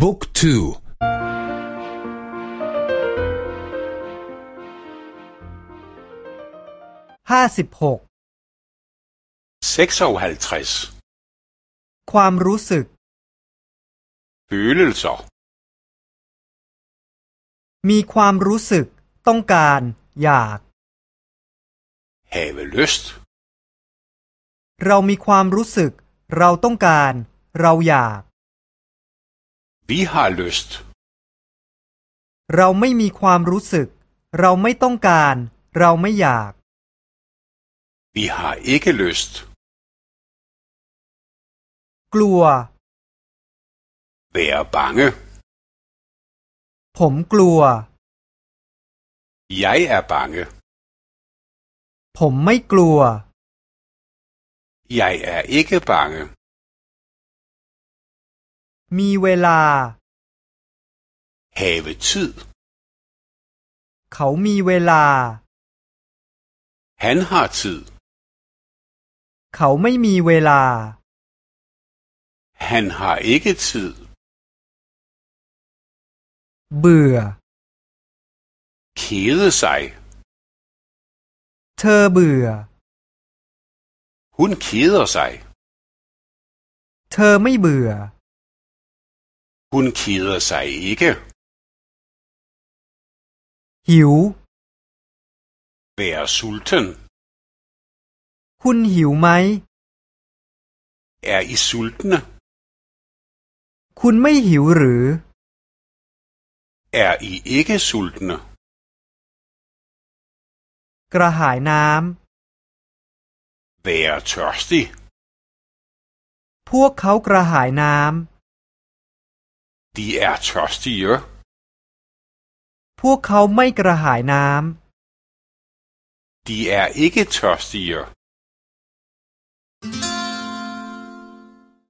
บุ๊กทูห้าสิบหกความรู้สึก følelser มีความรู้สึก ต้องการ อยาก have lyst เรามีความรู้สึก เราต้องการ เราอยาก vi har lyst เราไม่มีความรู้สึก เราไม่ต้องการ เราไม่อยาก vi har ikke lyst กลัว være bange ผมกลัว jeg er bange ผมไม่กลัว jeg er ikke bange มีเวลา have tid เขามีเวลา han har tid เขาไม่มีเวลา han har ikke tid เบื่อ kede sig เธอเบื่อ hun keder sig เธอไม่เบื่อ hun keder sig ikke หิว være sulten คุณหิวไหม er I sultne คุณไม่หิวหรือ er I ikke sultne กระหายน้ำ være tørstig พวกเขากระหายน้ำ de er tørstige พวกเขาไม่กระหายน้ำ de er ikke tørstige